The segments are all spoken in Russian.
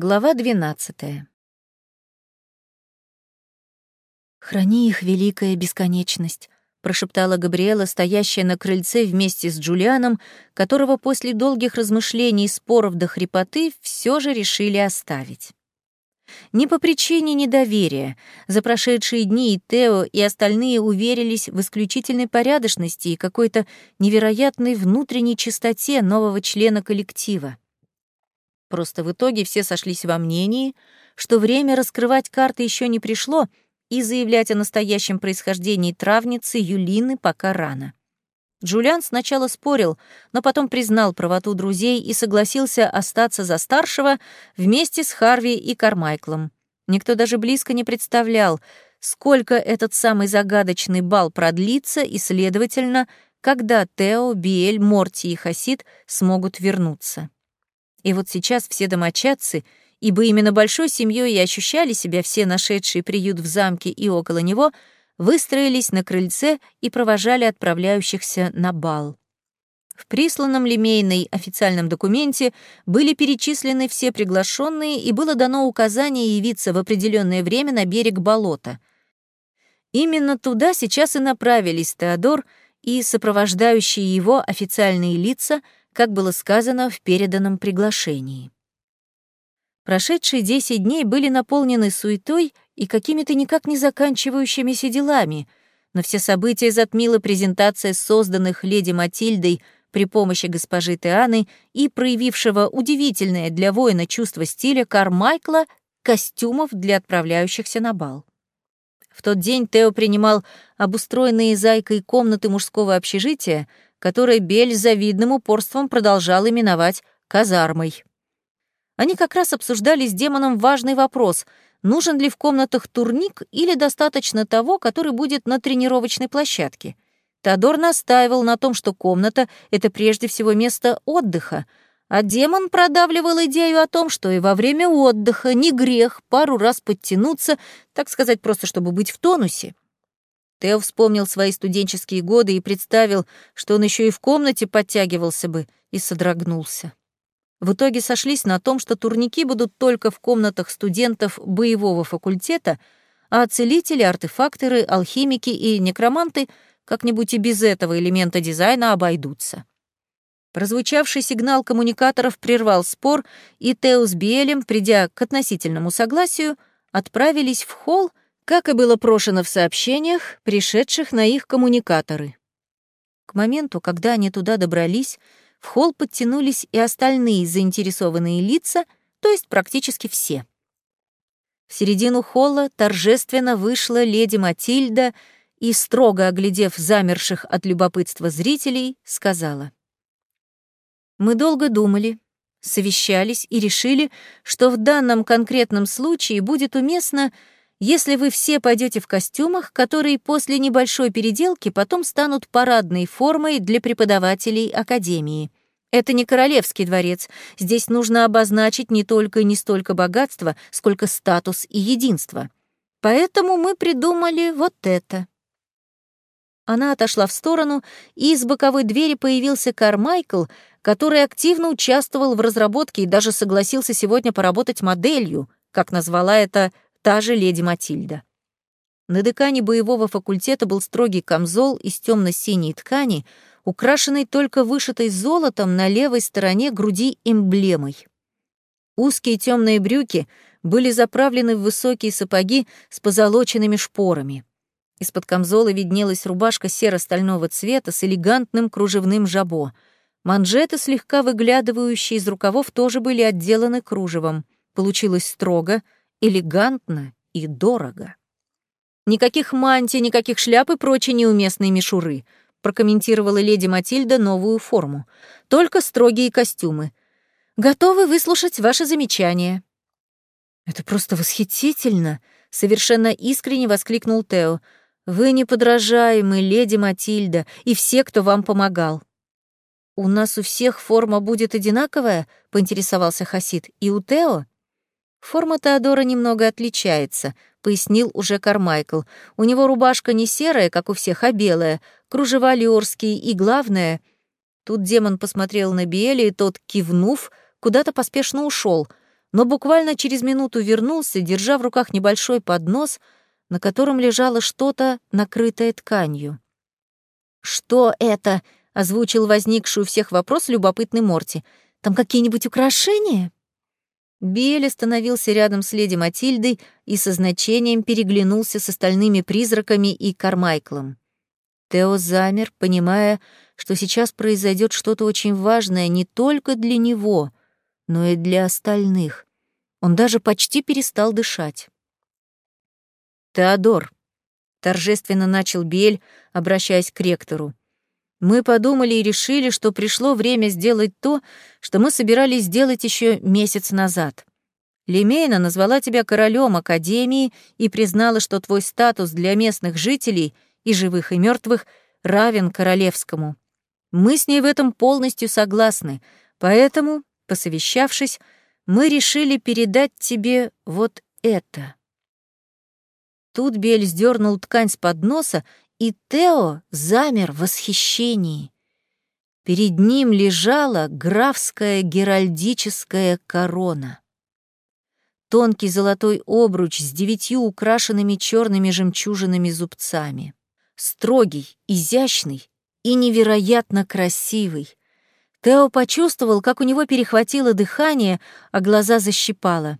Глава 12. «Храни их, великая бесконечность», — прошептала Габриэла, стоящая на крыльце вместе с Джулианом, которого после долгих размышлений и споров до хрипоты все же решили оставить. Не по причине недоверия. За прошедшие дни и Тео, и остальные уверились в исключительной порядочности и какой-то невероятной внутренней чистоте нового члена коллектива. Просто в итоге все сошлись во мнении, что время раскрывать карты еще не пришло, и заявлять о настоящем происхождении травницы Юлины пока рано. Джулиан сначала спорил, но потом признал правоту друзей и согласился остаться за старшего вместе с Харви и Кармайклом. Никто даже близко не представлял, сколько этот самый загадочный бал продлится и, следовательно, когда Тео, Биэль, Морти и Хасид смогут вернуться. И вот сейчас все домочадцы, ибо именно большой семьей и ощущали себя все нашедшие приют в замке и около него — выстроились на крыльце и провожали отправляющихся на бал. В присланном Лемейной официальном документе были перечислены все приглашенные и было дано указание явиться в определенное время на берег болота. Именно туда сейчас и направились Теодор и сопровождающие его официальные лица, как было сказано в переданном приглашении. Прошедшие десять дней были наполнены суетой и какими-то никак не заканчивающимися делами, но все события затмила презентация созданных леди Матильдой при помощи госпожи Теаны и проявившего удивительное для воина чувство стиля Кармайкла костюмов для отправляющихся на бал. В тот день Тео принимал обустроенные зайкой комнаты мужского общежития, которые Бель завидным упорством продолжал именовать казармой. Они как раз обсуждали с демоном важный вопрос — нужен ли в комнатах турник или достаточно того, который будет на тренировочной площадке. Теодор настаивал на том, что комната — это прежде всего место отдыха, а демон продавливал идею о том, что и во время отдыха не грех пару раз подтянуться, так сказать, просто чтобы быть в тонусе. Тео вспомнил свои студенческие годы и представил, что он еще и в комнате подтягивался бы, и содрогнулся. В итоге сошлись на том, что турники будут только в комнатах студентов боевого факультета, а целители, артефакторы, алхимики и некроманты как-нибудь и без этого элемента дизайна обойдутся. Прозвучавший сигнал коммуникаторов прервал спор, и Тео с Биэлем, придя к относительному согласию, отправились в холл, как и было прошено в сообщениях, пришедших на их коммуникаторы. К моменту, когда они туда добрались, в холл подтянулись и остальные заинтересованные лица, то есть практически все. В середину холла торжественно вышла леди Матильда и, строго оглядев замерших от любопытства зрителей, сказала. «Мы долго думали, совещались и решили, что в данном конкретном случае будет уместно если вы все пойдете в костюмах, которые после небольшой переделки потом станут парадной формой для преподавателей Академии. Это не королевский дворец. Здесь нужно обозначить не только и не столько богатство, сколько статус и единство. Поэтому мы придумали вот это. Она отошла в сторону, и из боковой двери появился Кармайкл, который активно участвовал в разработке и даже согласился сегодня поработать моделью, как назвала это та же леди Матильда. На декане боевого факультета был строгий камзол из темно-синей ткани, украшенный только вышитой золотом на левой стороне груди эмблемой. Узкие темные брюки были заправлены в высокие сапоги с позолоченными шпорами. Из-под камзола виднелась рубашка серо-стального цвета с элегантным кружевным жабо. Манжеты, слегка выглядывающие из рукавов, тоже были отделаны кружевом. Получилось строго — элегантно и дорого. Никаких мантий, никаких шляп и прочей неуместной мишуры, прокомментировала леди Матильда новую форму. Только строгие костюмы. Готовы выслушать ваши замечания. Это просто восхитительно, совершенно искренне воскликнул Тео. Вы неподражаемы, леди Матильда, и все, кто вам помогал. «У нас у всех форма будет одинаковая?» — поинтересовался Хасид. «И у Тео?» «Форма Теодора немного отличается», — пояснил уже Кармайкл. «У него рубашка не серая, как у всех, а белая, кружева лиорские, и главное...» Тут демон посмотрел на Биэля, и тот, кивнув, куда-то поспешно ушел. но буквально через минуту вернулся, держа в руках небольшой поднос, на котором лежало что-то, накрытое тканью. «Что это?» — озвучил возникший у всех вопрос любопытный Морти. «Там какие-нибудь украшения?» Биэль остановился рядом с леди Матильдой и со значением переглянулся с остальными призраками и Кармайклом. Тео замер, понимая, что сейчас произойдет что-то очень важное не только для него, но и для остальных. Он даже почти перестал дышать. «Теодор», — торжественно начал Бель, обращаясь к ректору, «мы подумали и решили, что пришло время сделать то, что мы собирались сделать еще месяц назад. Лемейна назвала тебя королем Академии и признала, что твой статус для местных жителей, и живых, и мертвых, равен королевскому. Мы с ней в этом полностью согласны, поэтому Посовещавшись, мы решили передать тебе вот это. Тут Бель сдернул ткань с подноса, и Тео замер в восхищении. Перед ним лежала графская геральдическая корона. Тонкий золотой обруч с девятью украшенными черными жемчужинами зубцами. Строгий, изящный и невероятно красивый. Тео почувствовал, как у него перехватило дыхание, а глаза защипало.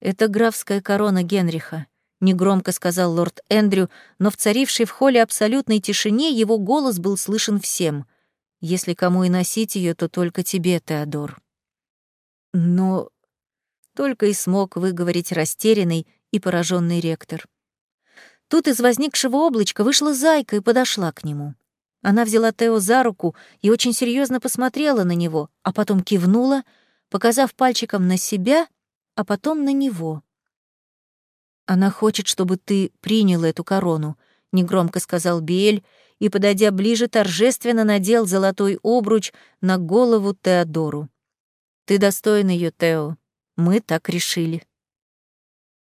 «Это графская корона Генриха», — негромко сказал лорд Эндрю, но в царившей в холле абсолютной тишине его голос был слышен всем. «Если кому и носить ее, то только тебе, Теодор». Но только и смог выговорить растерянный и пораженный ректор. Тут из возникшего облачка вышла зайка и подошла к нему. Она взяла Тео за руку и очень серьезно посмотрела на него, а потом кивнула, показав пальчиком на себя, а потом на него. «Она хочет, чтобы ты принял эту корону», — негромко сказал Биэль, и, подойдя ближе, торжественно надел золотой обруч на голову Теодору. «Ты достоин ее, Тео. Мы так решили».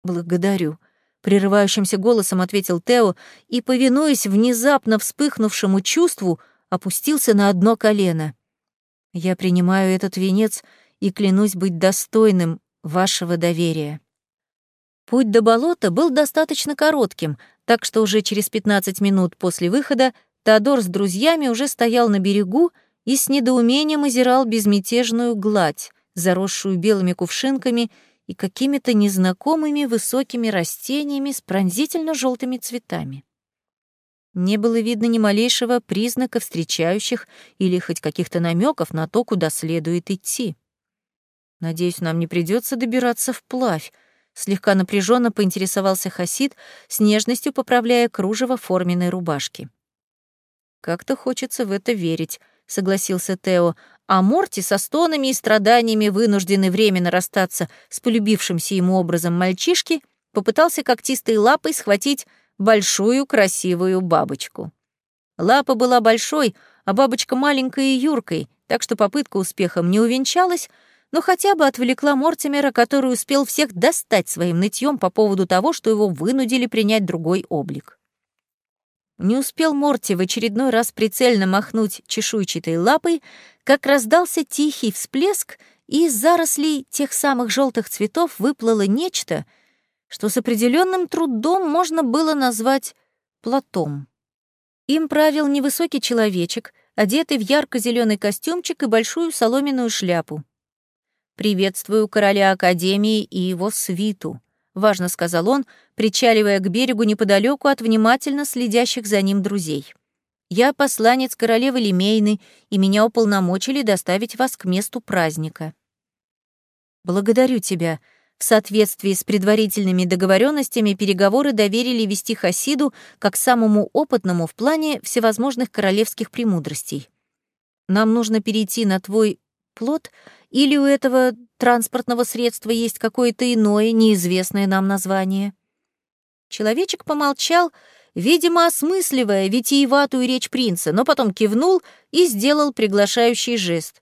«Благодарю», прерывающимся голосом ответил Тео и, повинуясь внезапно вспыхнувшему чувству, опустился на одно колено. Я принимаю этот венец и клянусь быть достойным вашего доверия. Путь до болота был достаточно коротким, так что уже через 15 минут после выхода Теодор с друзьями уже стоял на берегу и с недоумением озирал безмятежную гладь, заросшую белыми кувшинками и какими-то незнакомыми высокими растениями с пронзительно желтыми цветами. Не было видно ни малейшего признака встречающих или хоть каких-то намеков на то, куда следует идти. Надеюсь, нам не придется добираться вплавь, слегка напряженно поинтересовался Хасид, с нежностью поправляя кружево форменной рубашки. Как-то хочется в это верить, согласился Тео, а Морти со стонами и страданиями, вынужденный временно расстаться с полюбившимся ему образом мальчишки, попытался когтистой лапой схватить большую красивую бабочку. Лапа была большой, а бабочка маленькой и юркой, так что попытка успехом не увенчалась, но хотя бы отвлекла Мортимера, который успел всех достать своим нытьем по поводу того, что его вынудили принять другой облик. Не успел Морти в очередной раз прицельно махнуть чешуйчатой лапой, как раздался тихий всплеск, и из зарослей тех самых желтых цветов выплыло нечто, что с определенным трудом можно было назвать платом. Им правил невысокий человечек, одетый в ярко зеленый костюмчик и большую соломенную шляпу. «Приветствую короля Академии и его свиту», — важно сказал он, причаливая к берегу неподалеку от внимательно следящих за ним друзей. «Я посланец королевы Лемейны, и меня уполномочили доставить вас к месту праздника». «Благодарю тебя», в соответствии с предварительными договоренностями переговоры доверили вести Хасиду как самому опытному в плане всевозможных королевских премудростей. Нам нужно перейти на твой плод или у этого транспортного средства есть какое-то иное, неизвестное нам название?» Человечек помолчал, видимо, осмысливая витиеватую речь принца, но потом кивнул и сделал приглашающий жест.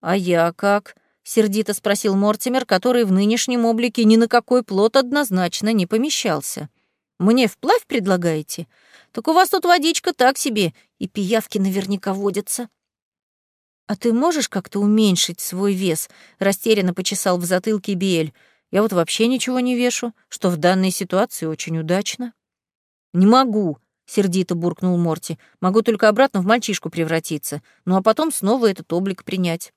«А я как?» — сердито спросил Мортимер, который в нынешнем облике ни на какой плод однозначно не помещался. «Мне вплавь предлагаете? Так у вас тут водичка так себе, и пиявки наверняка водятся». «А ты можешь как-то уменьшить свой вес?» — растерянно почесал в затылке Биэль. «Я вот вообще ничего не вешу, что в данной ситуации очень удачно». «Не могу», — сердито буркнул Морти. «Могу только обратно в мальчишку превратиться, ну а потом снова этот облик принять».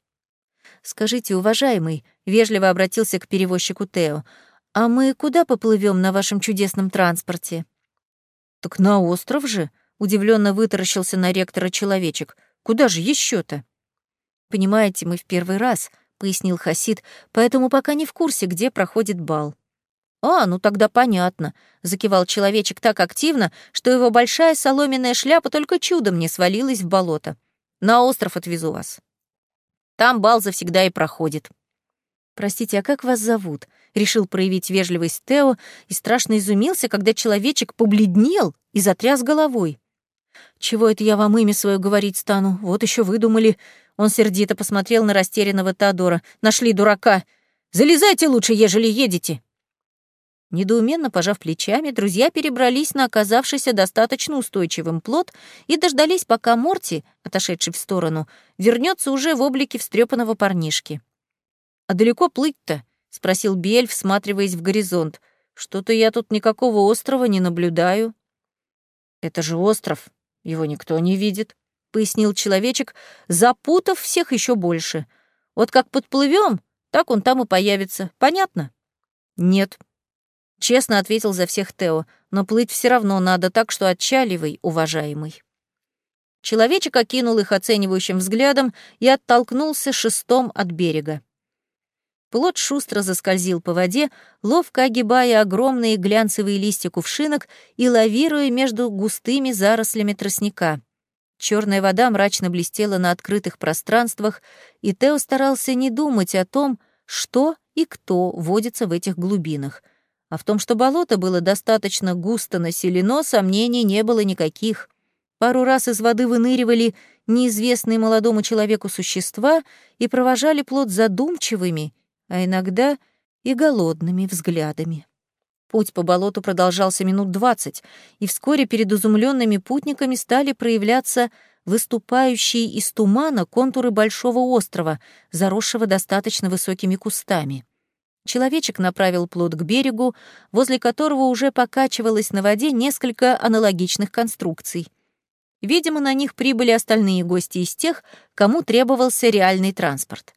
«Скажите, уважаемый», — вежливо обратился к перевозчику Тео, «а мы куда поплывем на вашем чудесном транспорте?» «Так на остров же», — удивленно вытаращился на ректора человечек. «Куда же еще то «Понимаете, мы в первый раз», — пояснил Хасид, «поэтому пока не в курсе, где проходит бал». «А, ну тогда понятно», — закивал человечек так активно, что его большая соломенная шляпа только чудом не свалилась в болото. «На остров отвезу вас. Там бал завсегда и проходит». «Простите, а как вас зовут?» — решил проявить вежливость Тео и страшно изумился, когда человечек побледнел и затряс головой. «Чего это я вам имя свое говорить стану? Вот еще выдумали». Он сердито посмотрел на растерянного Теодора. «Нашли дурака! Залезайте лучше, ежели едете!» Недоуменно пожав плечами, друзья перебрались на оказавшийся достаточно устойчивым плот и дождались, пока Морти, отошедший в сторону, вернется уже в облике встрепанного парнишки. «А далеко плыть-то?» — спросил Бель, всматриваясь в горизонт. «Что-то я тут никакого острова не наблюдаю». «Это же остров, его никто не видит», — пояснил человечек, запутав всех еще больше. «Вот как подплывем, так он там и появится. Понятно?» «Нет», Честно ответил за всех Тео, но плыть все равно надо, так что отчаливай, уважаемый. Человечек окинул их оценивающим взглядом и оттолкнулся шестом от берега. Плот шустро заскользил по воде, ловко огибая огромные глянцевые листья кувшинок и лавируя между густыми зарослями тростника. Черная вода мрачно блестела на открытых пространствах, и Тео старался не думать о том, что и кто водится в этих глубинах — а в том, что болото было достаточно густо населено, сомнений не было никаких. Пару раз из воды выныривали неизвестные молодому человеку существа и провожали плод задумчивыми, а иногда и голодными взглядами. Путь по болоту продолжался минут двадцать, и вскоре перед изумленными путниками стали проявляться выступающие из тумана контуры большого острова, заросшего достаточно высокими кустами. Человечек направил плот к берегу, возле которого уже покачивалось на воде несколько аналогичных конструкций. Видимо, на них прибыли остальные гости из тех, кому требовался реальный транспорт.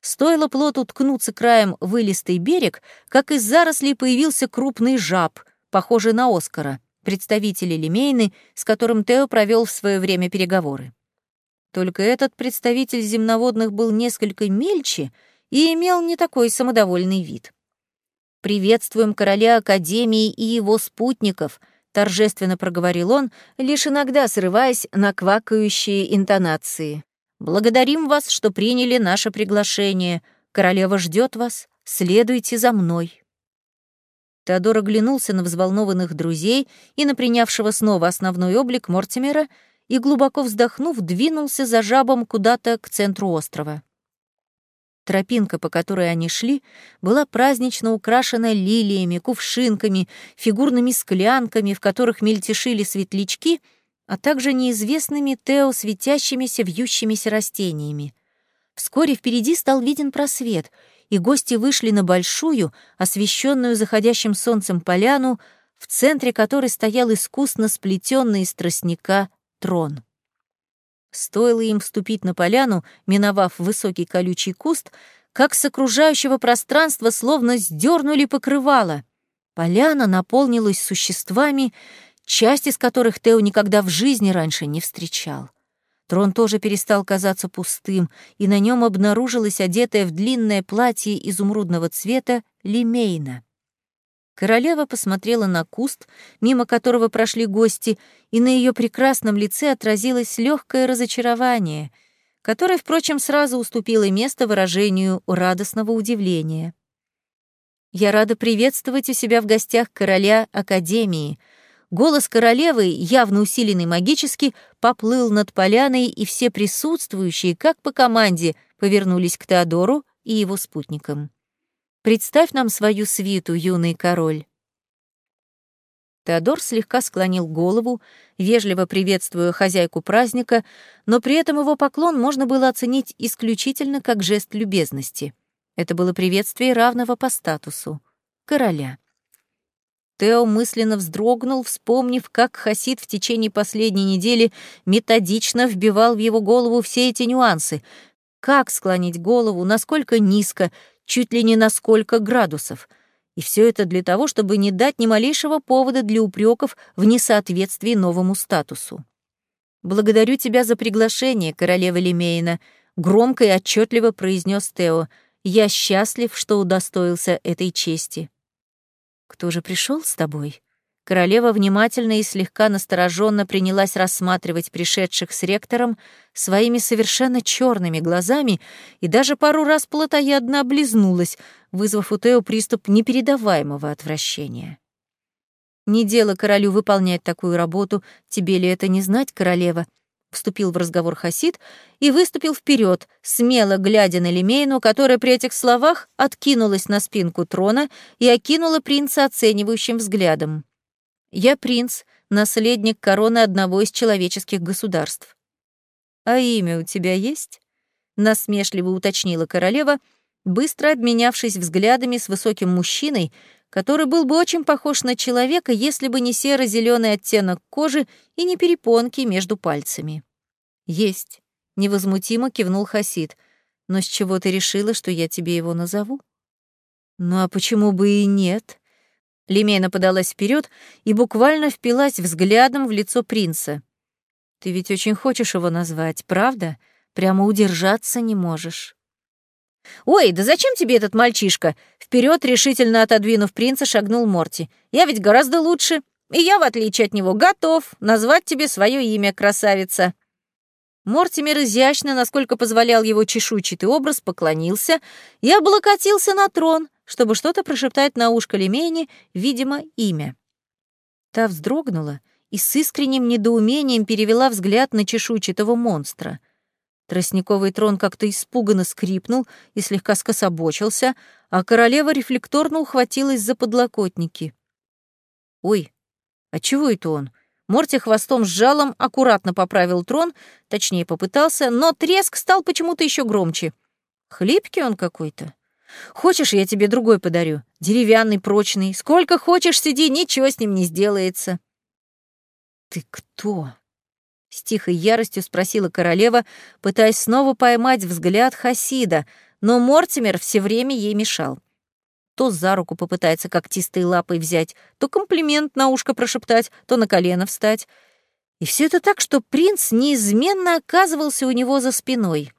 Стоило плоту ткнуться краем в вылистый берег, как из зарослей появился крупный жаб, похожий на Оскара, представитель Лемейны, с которым Тео провел в свое время переговоры. Только этот представитель земноводных был несколько мельче — и имел не такой самодовольный вид. «Приветствуем короля Академии и его спутников», — торжественно проговорил он, лишь иногда срываясь на квакающие интонации. «Благодарим вас, что приняли наше приглашение. Королева ждет вас. Следуйте за мной». Теодор оглянулся на взволнованных друзей и на принявшего снова основной облик Мортимера и, глубоко вздохнув, двинулся за жабом куда-то к центру острова. Тропинка, по которой они шли, была празднично украшена лилиями, кувшинками, фигурными склянками, в которых мельтешили светлячки, а также неизвестными Тео светящимися вьющимися растениями. Вскоре впереди стал виден просвет, и гости вышли на большую, освещенную заходящим солнцем поляну, в центре которой стоял искусно сплетенный из тростника трон. Стоило им вступить на поляну, миновав высокий колючий куст, как с окружающего пространства словно сдернули покрывало. Поляна наполнилась существами, часть из которых Тео никогда в жизни раньше не встречал. Трон тоже перестал казаться пустым, и на нем обнаружилась одетая в длинное платье изумрудного цвета Лимейна. Королева посмотрела на куст, мимо которого прошли гости, и на ее прекрасном лице отразилось легкое разочарование, которое, впрочем, сразу уступило место выражению радостного удивления. «Я рада приветствовать у себя в гостях короля Академии», Голос королевы, явно усиленный магически, поплыл над поляной, и все присутствующие, как по команде, повернулись к Теодору и его спутникам. Представь нам свою свиту, юный король». Теодор слегка склонил голову, вежливо приветствуя хозяйку праздника, но при этом его поклон можно было оценить исключительно как жест любезности. Это было приветствие равного по статусу — короля. Тео мысленно вздрогнул, вспомнив, как Хасид в течение последней недели методично вбивал в его голову все эти нюансы. Как склонить голову, насколько низко, чуть ли не на сколько градусов — и все это для того, чтобы не дать ни малейшего повода для упреков в несоответствии новому статусу. «Благодарю тебя за приглашение, королева Лемейна», — громко и отчетливо произнес Тео. «Я счастлив, что удостоился этой чести». «Кто же пришел с тобой?» Королева внимательно и слегка настороженно принялась рассматривать пришедших с ректором своими совершенно черными глазами и даже пару раз плотоядно облизнулась, вызвав у Тео приступ непередаваемого отвращения. «Не дело королю выполнять такую работу, тебе ли это не знать, королева?» Вступил в разговор Хасид и выступил вперед, смело глядя на Лемейну, которая при этих словах откинулась на спинку трона и окинула принца оценивающим взглядом. Я принц, наследник короны одного из человеческих государств. А имя у тебя есть? насмешливо уточнила королева, быстро обменявшись взглядами с высоким мужчиной, который был бы очень похож на человека, если бы не серо зеленый оттенок кожи и не перепонки между пальцами. Есть, невозмутимо кивнул Хасид. Но с чего ты решила, что я тебе его назову? Ну а почему бы и нет? Лемейна подалась вперед и буквально впилась взглядом в лицо принца. «Ты ведь очень хочешь его назвать, правда? Прямо удержаться не можешь». «Ой, да зачем тебе этот мальчишка?» Вперед, решительно отодвинув принца, шагнул Морти. «Я ведь гораздо лучше, и я, в отличие от него, готов назвать тебе свое имя, красавица». Мортимер изящно, насколько позволял его чешуйчатый образ, поклонился и облокотился на трон, чтобы что-то прошептать на ушко Лемени, видимо, имя. Та вздрогнула и с искренним недоумением перевела взгляд на чешуйчатого монстра. Тростниковый трон как-то испуганно скрипнул и слегка скособочился, а королева рефлекторно ухватилась за подлокотники. «Ой, а чего это он?» Морти хвостом с жалом аккуратно поправил трон, точнее попытался, но треск стал почему-то еще громче. Хлипкий он какой-то. Хочешь, я тебе другой подарю? Деревянный, прочный. Сколько хочешь, сиди, ничего с ним не сделается. Ты кто? С тихой яростью спросила королева, пытаясь снова поймать взгляд Хасида, но Мортимер все время ей мешал. То за руку попытается когтистой лапой взять, то комплимент на ушко прошептать, то на колено встать. И все это так, что принц неизменно оказывался у него за спиной.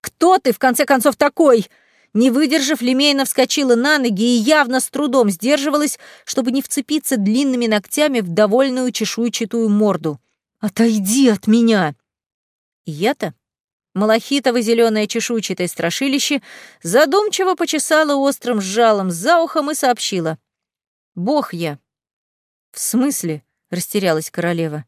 «Кто ты, в конце концов, такой?» Не выдержав, Лемейна вскочила на ноги и явно с трудом сдерживалась, чтобы не вцепиться длинными ногтями в довольную чешуйчатую морду. «Отойди от меня!» Я-то, малахитово зеленое чешуйчатое страшилище, задумчиво почесала острым жалом за ухом и сообщила. «Бог я». «В смысле?» — растерялась королева.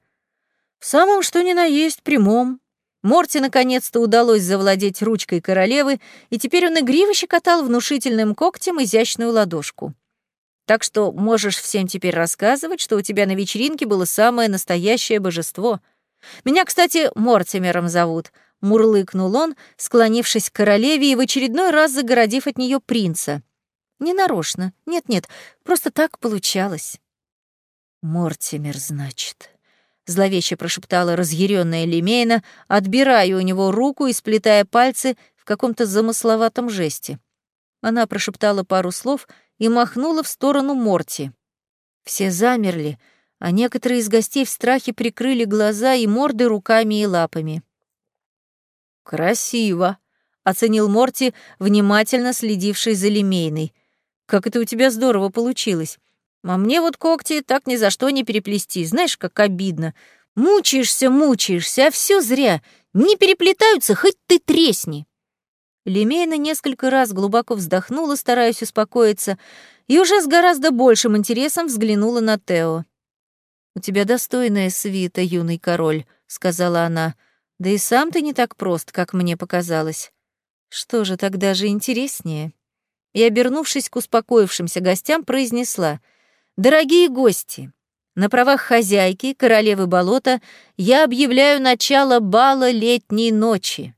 «В самом что ни на есть прямом. Морти наконец-то удалось завладеть ручкой королевы, и теперь он игриво щекотал внушительным когтем изящную ладошку. Так что можешь всем теперь рассказывать, что у тебя на вечеринке было самое настоящее божество. Меня, кстати, Мортимером зовут, — мурлыкнул он, склонившись к королеве и в очередной раз загородив от нее принца. Ненарочно, нет-нет, просто так получалось. Мортимер, значит зловеще прошептала разъяренная Лемейна, отбирая у него руку и сплетая пальцы в каком-то замысловатом жесте. Она прошептала пару слов и махнула в сторону Морти. Все замерли, а некоторые из гостей в страхе прикрыли глаза и морды руками и лапами. «Красиво», — оценил Морти, внимательно следивший за Лемейной. «Как это у тебя здорово получилось. А мне вот когти так ни за что не переплести. Знаешь, как обидно. Мучаешься, мучаешься, а все зря. Не переплетаются, хоть ты тресни. Лемейна несколько раз глубоко вздохнула, стараясь успокоиться, и уже с гораздо большим интересом взглянула на Тео. «У тебя достойная свита, юный король», — сказала она. «Да и сам ты не так прост, как мне показалось. Что же тогда же интереснее?» И, обернувшись к успокоившимся гостям, произнесла — Дорогие гости, На правах хозяйки, королевы болота, я объявляю начало бала летней ночи.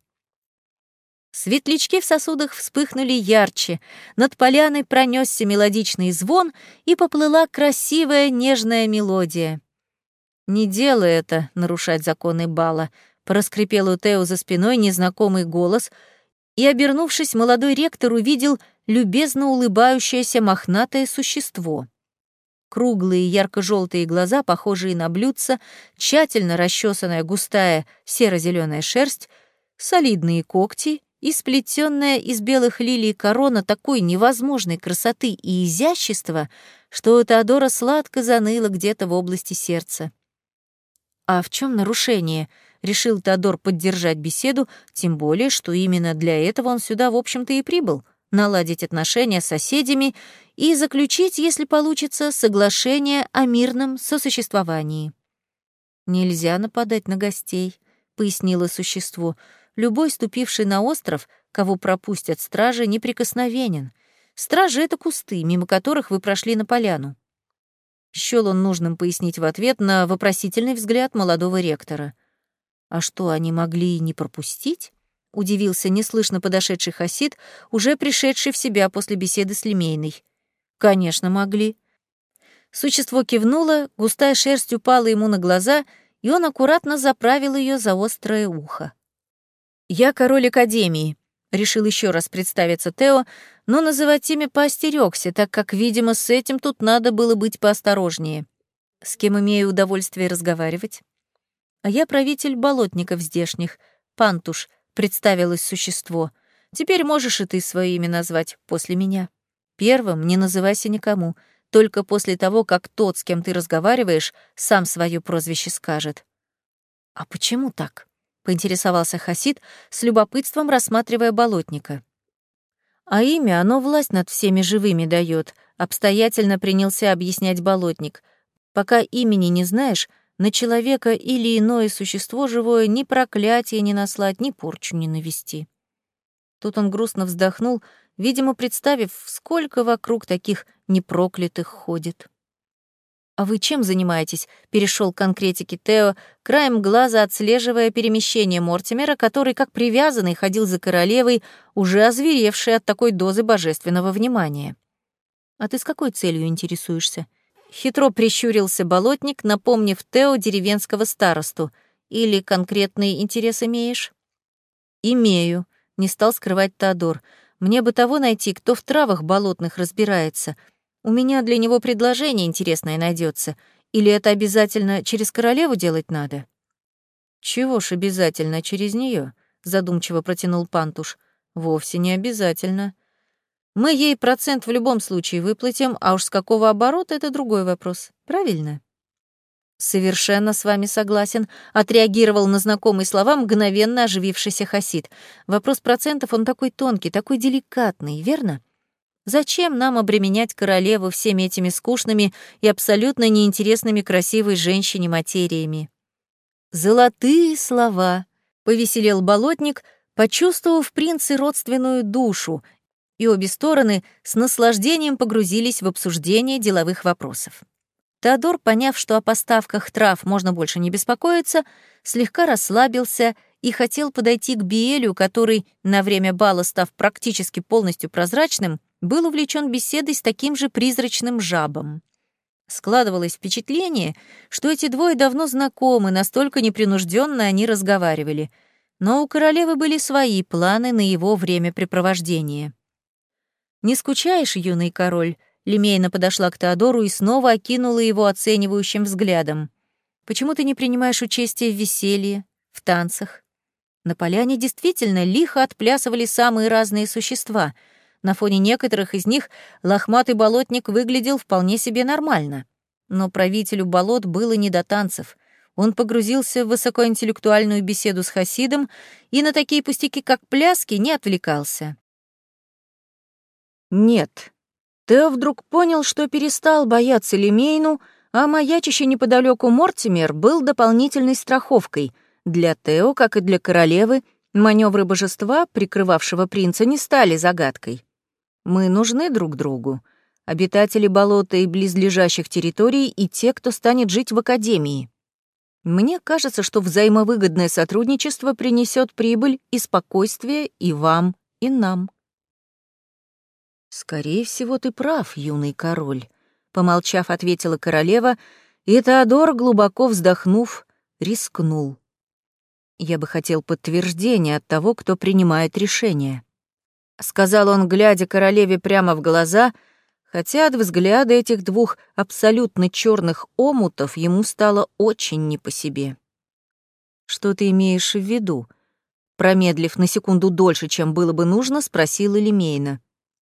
Светлячки в сосудах вспыхнули ярче, над поляной пронесся мелодичный звон и поплыла красивая нежная мелодия. «Не делай это, нарушать законы бала», — проскрипел у Тео за спиной незнакомый голос, и, обернувшись, молодой ректор увидел любезно улыбающееся мохнатое существо. Круглые ярко-желтые глаза, похожие на блюдца, тщательно расчесанная густая серо зеленая шерсть, солидные когти — и сплетенная из белых лилий корона такой невозможной красоты и изящества, что у Теодора сладко заныло где-то в области сердца. А в чем нарушение? Решил Теодор поддержать беседу, тем более, что именно для этого он сюда, в общем-то, и прибыл — наладить отношения с соседями и заключить, если получится, соглашение о мирном сосуществовании. «Нельзя нападать на гостей», — пояснило существо, — любой ступивший на остров, кого пропустят стражи, неприкосновенен. Стражи — это кусты, мимо которых вы прошли на поляну. Счел он нужным пояснить в ответ на вопросительный взгляд молодого ректора. А что, они могли не пропустить? Удивился неслышно подошедший Хасид, уже пришедший в себя после беседы с Лемейной. Конечно, могли. Существо кивнуло, густая шерсть упала ему на глаза, и он аккуратно заправил ее за острое ухо. «Я король Академии», — решил еще раз представиться Тео, но называть имя поостерегся, так как, видимо, с этим тут надо было быть поосторожнее. С кем имею удовольствие разговаривать? А я правитель болотников здешних, Пантуш, представилось существо. Теперь можешь и ты свое имя назвать после меня. Первым не называйся никому, только после того, как тот, с кем ты разговариваешь, сам свое прозвище скажет. А почему так? — поинтересовался Хасид, с любопытством рассматривая болотника. «А имя, оно власть над всеми живыми дает», — обстоятельно принялся объяснять болотник. «Пока имени не знаешь, на человека или иное существо живое ни проклятие не наслать, ни порчу не навести». Тут он грустно вздохнул, видимо, представив, сколько вокруг таких непроклятых ходит. «А вы чем занимаетесь?» — перешел к конкретике Тео, краем глаза отслеживая перемещение Мортимера, который, как привязанный, ходил за королевой, уже озверевший от такой дозы божественного внимания. «А ты с какой целью интересуешься?» Хитро прищурился болотник, напомнив Тео деревенского старосту. «Или конкретный интерес имеешь?» «Имею», — не стал скрывать Теодор. «Мне бы того найти, кто в травах болотных разбирается», — у меня для него предложение интересное найдется. Или это обязательно через королеву делать надо? Чего ж обязательно через нее? задумчиво протянул Пантуш. Вовсе не обязательно. Мы ей процент в любом случае выплатим, а уж с какого оборота это другой вопрос. Правильно? Совершенно с вами согласен, отреагировал на знакомые слова мгновенно оживившийся Хасид. Вопрос процентов он такой тонкий, такой деликатный, верно? Зачем нам обременять королеву всеми этими скучными и абсолютно неинтересными красивой женщине материями? Золотые слова, повеселел болотник, почувствовав принце родственную душу, и обе стороны с наслаждением погрузились в обсуждение деловых вопросов. Теодор, поняв, что о поставках трав можно больше не беспокоиться, слегка расслабился и хотел подойти к Биэлю, который, на время бала став практически полностью прозрачным, был увлечен беседой с таким же призрачным жабом. Складывалось впечатление, что эти двое давно знакомы, настолько непринужденно они разговаривали. Но у королевы были свои планы на его времяпрепровождение. «Не скучаешь, юный король?» Лемейна подошла к Теодору и снова окинула его оценивающим взглядом. «Почему ты не принимаешь участие в веселье, в танцах?» На поляне действительно лихо отплясывали самые разные существа — на фоне некоторых из них лохматый болотник выглядел вполне себе нормально. Но правителю болот было не до танцев. Он погрузился в высокоинтеллектуальную беседу с Хасидом и на такие пустяки, как пляски, не отвлекался. Нет. Тео вдруг понял, что перестал бояться Лемейну, а маячащий неподалеку Мортимер был дополнительной страховкой. Для Тео, как и для королевы, маневры божества, прикрывавшего принца, не стали загадкой. Мы нужны друг другу. обитатели болота и близлежащих территорий и те, кто станет жить в Академии. Мне кажется, что взаимовыгодное сотрудничество принесет прибыль и спокойствие и вам, и нам. Скорее всего, ты прав, юный король, помолчав, ответила королева, и Теодор, глубоко вздохнув, рискнул. Я бы хотел подтверждения от того, кто принимает решение. Сказал он, глядя королеве прямо в глаза, хотя от взгляда этих двух абсолютно черных омутов ему стало очень не по себе. «Что ты имеешь в виду?» Промедлив на секунду дольше, чем было бы нужно, спросила Лемейна.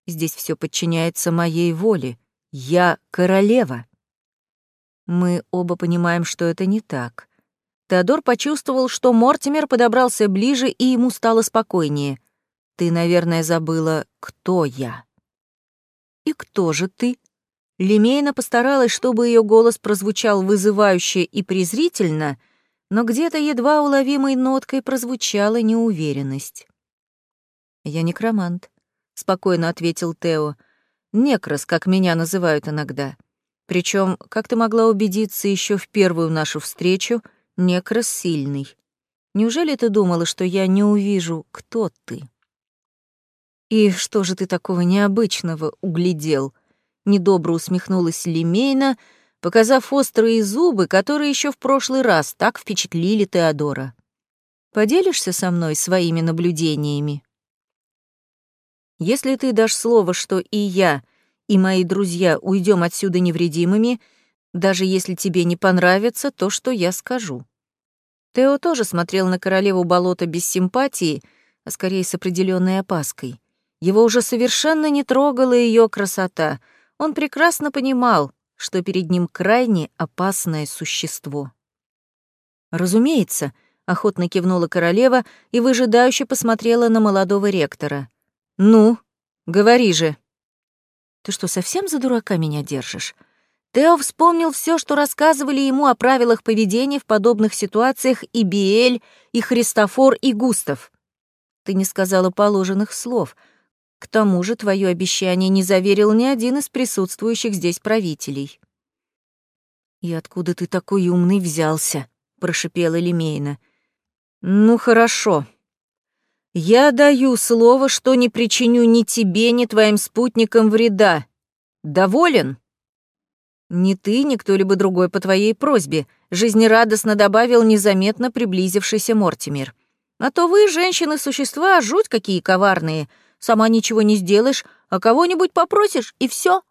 «Здесь все подчиняется моей воле. Я королева». Мы оба понимаем, что это не так. Теодор почувствовал, что Мортимер подобрался ближе, и ему стало спокойнее. «Ты, наверное, забыла, кто я». «И кто же ты?» Лемейна постаралась, чтобы ее голос прозвучал вызывающе и презрительно, но где-то едва уловимой ноткой прозвучала неуверенность. «Я некромант», — спокойно ответил Тео. «Некрос, как меня называют иногда. Причем, как ты могла убедиться еще в первую нашу встречу, Некрос сильный. Неужели ты думала, что я не увижу, кто ты? И что же ты такого необычного углядел? Недобро усмехнулась Лемейна, показав острые зубы, которые еще в прошлый раз так впечатлили Теодора. Поделишься со мной своими наблюдениями? Если ты дашь слово, что и я, и мои друзья уйдем отсюда невредимыми — даже если тебе не понравится то, что я скажу». Тео тоже смотрел на королеву болота без симпатии, а скорее с определенной опаской. Его уже совершенно не трогала ее красота. Он прекрасно понимал, что перед ним крайне опасное существо. «Разумеется», — охотно кивнула королева и выжидающе посмотрела на молодого ректора. «Ну, говори же». «Ты что, совсем за дурака меня держишь? Тео вспомнил все, что рассказывали ему о правилах поведения в подобных ситуациях и Биэль, и Христофор, и Густав. Ты не сказала положенных слов. К тому же твое обещание не заверил ни один из присутствующих здесь правителей. «И откуда ты такой умный взялся?» — прошипела Лемейна. «Ну, хорошо. Я даю слово, что не причиню ни тебе, ни твоим спутникам вреда. Доволен?» «Ни ты, ни кто-либо другой по твоей просьбе», — жизнерадостно добавил незаметно приблизившийся Мортимер. «А то вы, женщины-существа, жуть какие коварные. Сама ничего не сделаешь, а кого-нибудь попросишь, и все.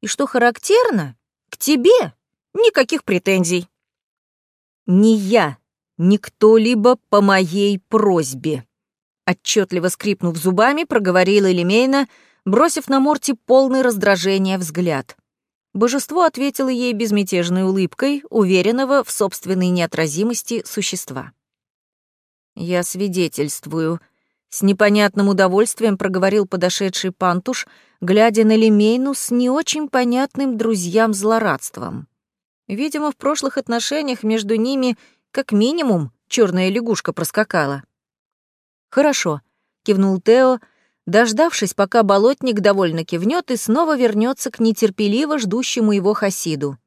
И что характерно, к тебе никаких претензий». «Не я, ни кто-либо по моей просьбе», — отчетливо скрипнув зубами, проговорила Элемейна, бросив на Морти полный раздражения взгляд. Божество ответило ей безмятежной улыбкой, уверенного в собственной неотразимости существа. «Я свидетельствую», — с непонятным удовольствием проговорил подошедший пантуш, глядя на Лемейну с не очень понятным друзьям злорадством. Видимо, в прошлых отношениях между ними как минимум черная лягушка проскакала. «Хорошо», — кивнул Тео, — дождавшись, пока болотник довольно кивнет и снова вернется к нетерпеливо ждущему его Хасиду.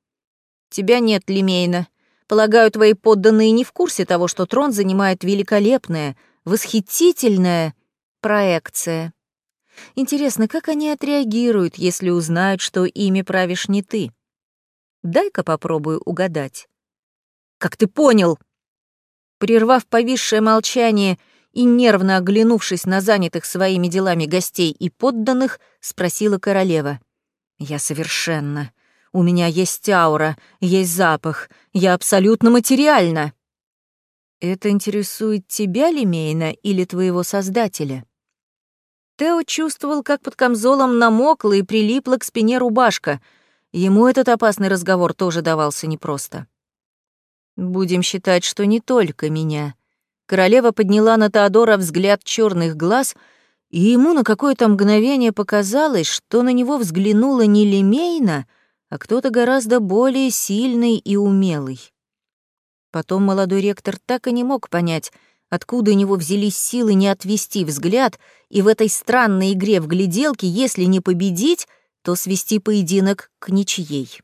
«Тебя нет, Лемейна. Полагаю, твои подданные не в курсе того, что трон занимает великолепная, восхитительная проекция. Интересно, как они отреагируют, если узнают, что ими правишь не ты? Дай-ка попробую угадать». «Как ты понял?» Прервав повисшее молчание, и, нервно оглянувшись на занятых своими делами гостей и подданных, спросила королева. «Я совершенно. У меня есть аура, есть запах. Я абсолютно материальна». «Это интересует тебя, Лемейна, или твоего создателя?» Тео чувствовал, как под камзолом намокла и прилипла к спине рубашка. Ему этот опасный разговор тоже давался непросто. «Будем считать, что не только меня», Королева подняла на Теодора взгляд черных глаз, и ему на какое-то мгновение показалось, что на него взглянула не Лемейна, а кто-то гораздо более сильный и умелый. Потом молодой ректор так и не мог понять, откуда у него взялись силы не отвести взгляд, и в этой странной игре в гляделке, если не победить, то свести поединок к ничьей.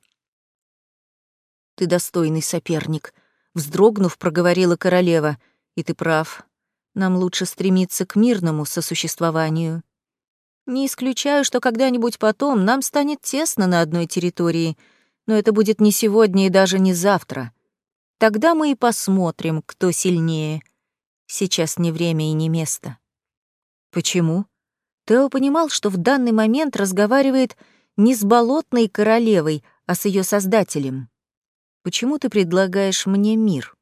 «Ты достойный соперник», — вздрогнув, проговорила королева. «И ты прав. Нам лучше стремиться к мирному сосуществованию. Не исключаю, что когда-нибудь потом нам станет тесно на одной территории, но это будет не сегодня и даже не завтра. Тогда мы и посмотрим, кто сильнее. Сейчас не время и не место». «Почему?» Тео понимал, что в данный момент разговаривает не с болотной королевой, а с ее создателем. «Почему ты предлагаешь мне мир?»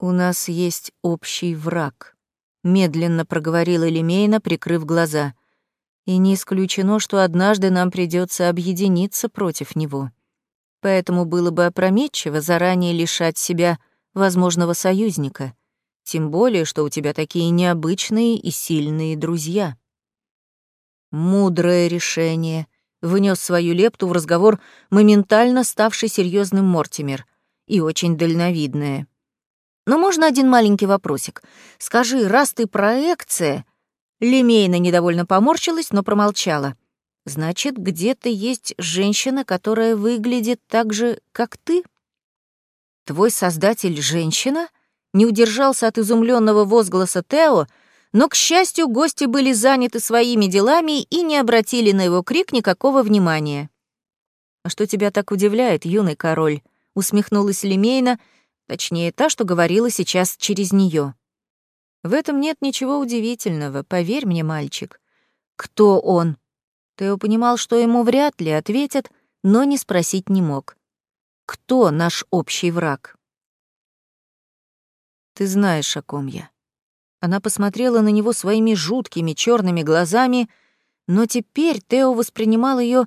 «У нас есть общий враг», — медленно проговорила Лемейна, прикрыв глаза. «И не исключено, что однажды нам придется объединиться против него. Поэтому было бы опрометчиво заранее лишать себя возможного союзника» Тем более, что у тебя такие необычные и сильные друзья. Мудрое решение. Внес свою лепту в разговор моментально ставший серьезным Мортимер. И очень дальновидное. Но можно один маленький вопросик. Скажи, раз ты проекция... Лемейна недовольно поморщилась, но промолчала. Значит, где-то есть женщина, которая выглядит так же, как ты? Твой создатель — женщина? — не удержался от изумленного возгласа Тео, но, к счастью, гости были заняты своими делами и не обратили на его крик никакого внимания. «А что тебя так удивляет, юный король?» — усмехнулась Лемейна, точнее, та, что говорила сейчас через нее. «В этом нет ничего удивительного, поверь мне, мальчик. Кто он?» Тео понимал, что ему вряд ли ответят, но не спросить не мог. «Кто наш общий враг?» Ты знаешь, о ком я. Она посмотрела на него своими жуткими черными глазами, но теперь Тео воспринимал ее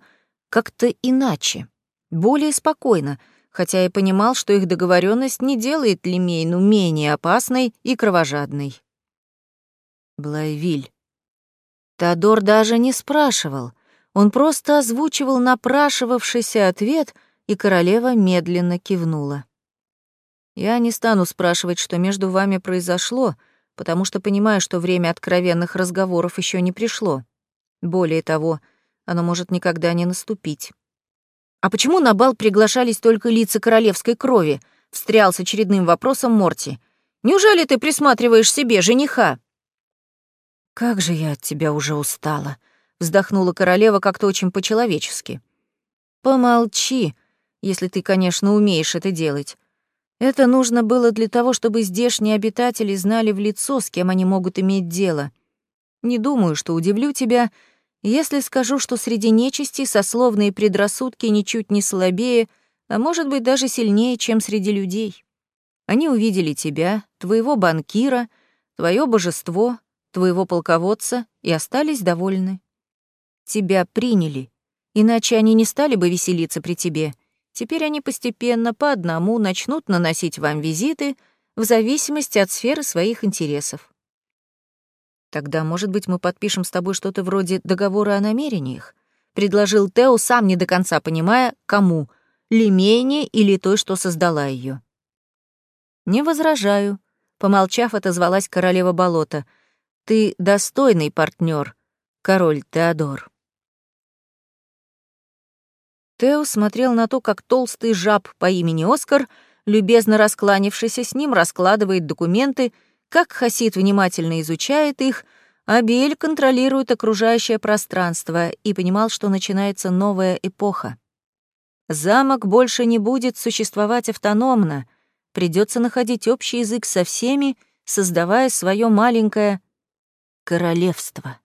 как-то иначе, более спокойно, хотя и понимал, что их договоренность не делает Лемейну менее опасной и кровожадной. Блайвиль. Теодор даже не спрашивал, он просто озвучивал напрашивавшийся ответ, и королева медленно кивнула. Я не стану спрашивать, что между вами произошло, потому что понимаю, что время откровенных разговоров еще не пришло. Более того, оно может никогда не наступить. А почему на бал приглашались только лица королевской крови? Встрял с очередным вопросом Морти. Неужели ты присматриваешь себе жениха? Как же я от тебя уже устала, вздохнула королева как-то очень по-человечески. Помолчи, если ты, конечно, умеешь это делать. Это нужно было для того, чтобы здешние обитатели знали в лицо, с кем они могут иметь дело. Не думаю, что удивлю тебя, если скажу, что среди нечисти сословные предрассудки ничуть не слабее, а может быть даже сильнее, чем среди людей. Они увидели тебя, твоего банкира, твое божество, твоего полководца и остались довольны. Тебя приняли, иначе они не стали бы веселиться при тебе — Теперь они постепенно по одному начнут наносить вам визиты в зависимости от сферы своих интересов. Тогда, может быть, мы подпишем с тобой что-то вроде договора о намерениях? предложил Тео, сам не до конца понимая, кому — Лемене или той, что создала ее. «Не возражаю», — помолчав, отозвалась королева болота. «Ты достойный партнер, король Теодор». Тео смотрел на то, как толстый жаб по имени Оскар, любезно раскланившийся с ним, раскладывает документы, как Хасид внимательно изучает их, а Биэль контролирует окружающее пространство и понимал, что начинается новая эпоха. Замок больше не будет существовать автономно, придется находить общий язык со всеми, создавая свое маленькое королевство.